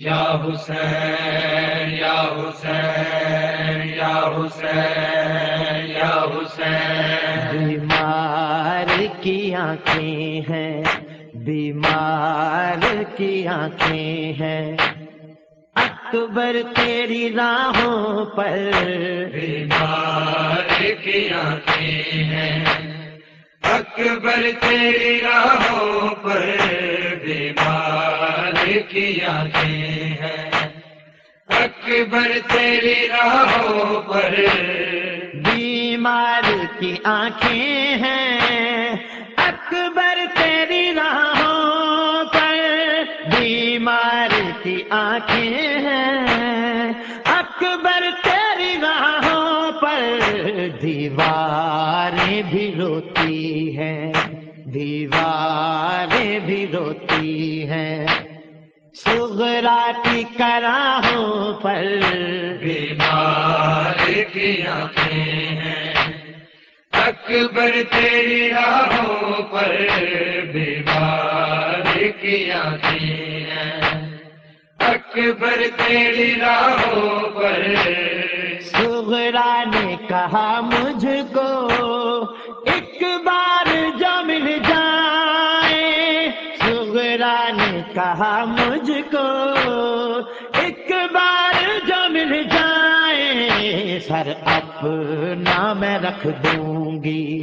یا حسین یا حسین یا حسین یا حسین۔ بیمار کی آنکھیں ہیں بیمار کی آنکھیں ہیں۔ اکبر تیری راہوں پر۔ بیمار کی آنکھیں ہیں۔ اکبر تیری راہوں پر۔ بیمار کی آنکھیں ہیں۔ اکبر تیری راہوں پر۔ بیمار کی آنکھیں ہیں۔ اکبر تیری راہوں پر۔ بیمار کی آنکھیں ہیں۔ اکبر تیری راہوں پر۔ دیواریں بھی روتی ہیں۔ دیواریں بھی روتی ہیں۔ سغرا کی کراہوں پر بیمار کی آنکھیں ہیں۔ اکبر تیری راہوں پر بیمار کی آنکھیں ہیں۔ اکبر تیری راہوں پر سغرا نے کہا مجھ کو ایک بار جو مل جائے، سغرا نے کہا رکھ دوں گی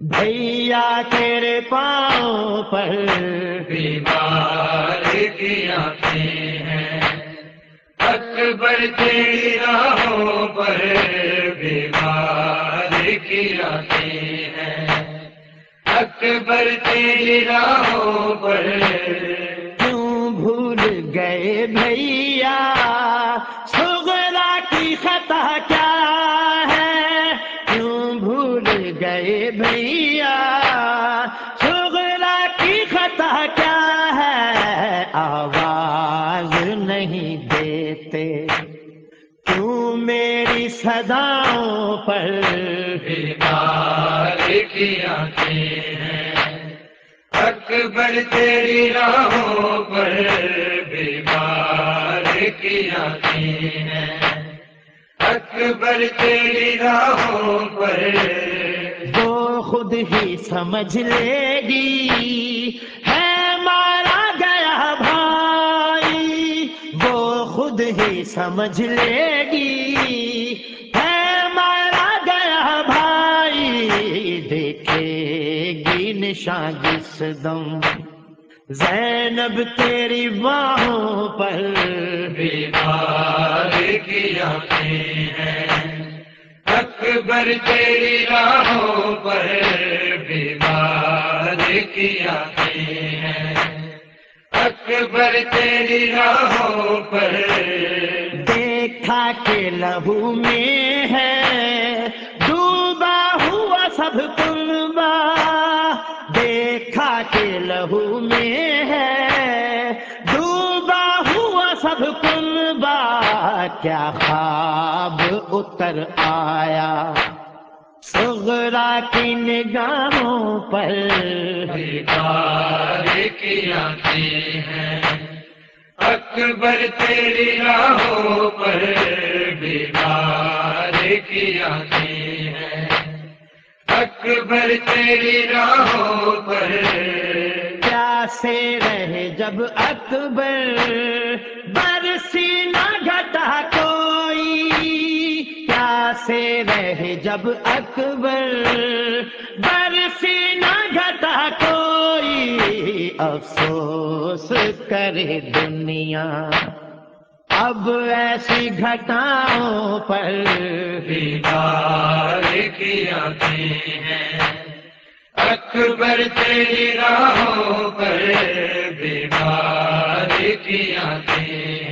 بھیا تیرے پاؤں پر بیمار کی آنکھیں ہیں۔ اکبر تیری راہوں پر بیمار کی آنکھیں ہیں۔ اکبر تیری راہوں پر کیوں بھول گئے بھیا؟ سغرا کی خطا کیا بھیا سغرا کی خطا کیا ہے؟ آواز نہیں دیتے۔ کیوں میری صداؤں پر بیمار کی آنکھیں ہیں۔ اکبر تیری راہوں پر بیمار کی آنکھیں ہیں۔ اکبر تیری راہوں پر وہ خود ہی سمجھ لے گی۔ ہے مارا گیا بھائی، وہ خود ہی سمجھ لے گی۔ ہے مارا گیا بھائی، دیکھے گی نشان جس دم۔ زینب تیری باہوں پر بیمار کی آنکھیں ہیں۔ اکبر تیری راہوں پر بیمار کی آنکھیں ہیں اکبر تیری راہوں پر دیکھا کہ لہو میں ہے۔ ڈوبا ہوا سب کلبا دیکھا کہ لہو میں کیا خواب اتر آیا؟ سغرا کی نگاہوں پر کی آنکھیں ہیں؟ اکبر تیری راہوں پر بیمار کی آنکھیں ہیں؟ اکبر تیری راہوں پر پیاسے رہے جب اکبر پیاسے رہے جب اکبر برسی نہ گھٹا کوئی افسوس کرے دنیا۔ اب ایسی گھٹاؤں پر بیمار کی آنکھیں ہیں اکبر تیری راہوں پر بیمار کی آنکھیں ہیں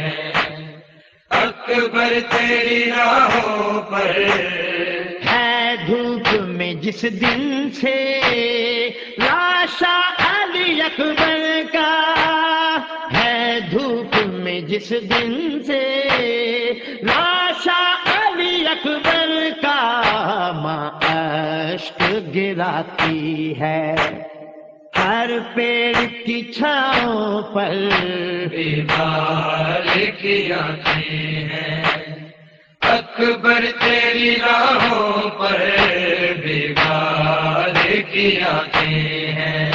اکبر تیری راہوں پر۔ ہے دھوپ میں جس دن سے لاشا علی اکبر کا۔ ہے دھوپ میں جس دن سے لاشا علی اکبر کا۔ ماں اشک گراتی ہے۔ ہر پیڑ کی چھاؤں پر۔ بیمار کی آنکھیں ہیں اکبر تیری راہوں پر بیگار کی آنکھیں ہیں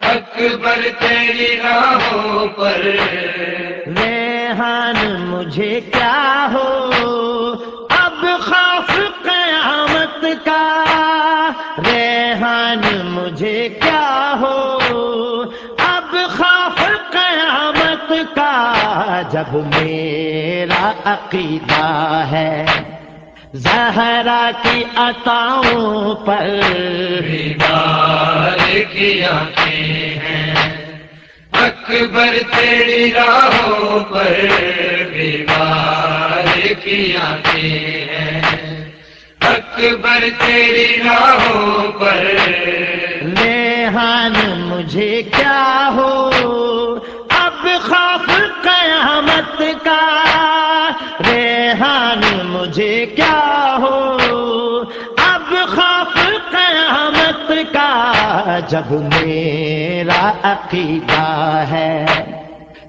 اکبر تیری راہوں پر۔ ریحان مجھے کیا ہو؟ اب خوف قیامت کا۔ ریحان مجھے کیا جب میرا عقیدہ ہے، زہرا کی عطاؤں پر بیدار کی آنکھیں ہیں۔ اکبر تیری راہوں پر بیدار کی آنکھیں ہیں۔ اکبر تیری راہوں پر، ریحان مجھے کیا ہو؟ جب میرا عقیدہ ہے،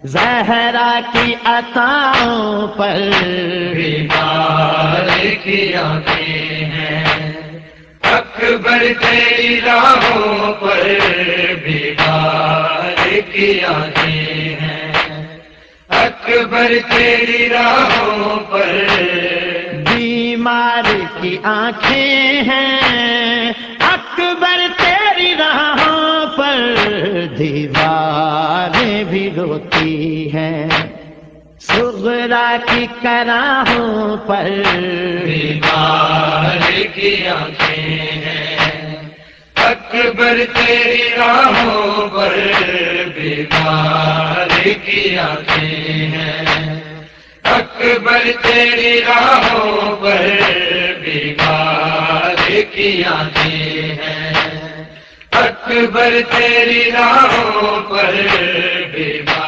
زہرا کی عطاؤں پر بیدار کی آنکھیں ہیں۔ اکبر تیری راہوں پر بیدار کی آنکھیں ہیں۔ اکبر تیری راہوں پر بیمار کی آنکھیں ہیں۔ دیواریں بھی روتی ہیں۔ سغرا کی کراہوں پر بیمار کی آنکھیں ہیں۔ اکبر تیری راہوں پر بیمار کی آنکھیں ہیں۔ اکبر تیری راہوں پر بیمار کی آنکھیں ہیں۔ اکبر تیری راہوں پر بیمار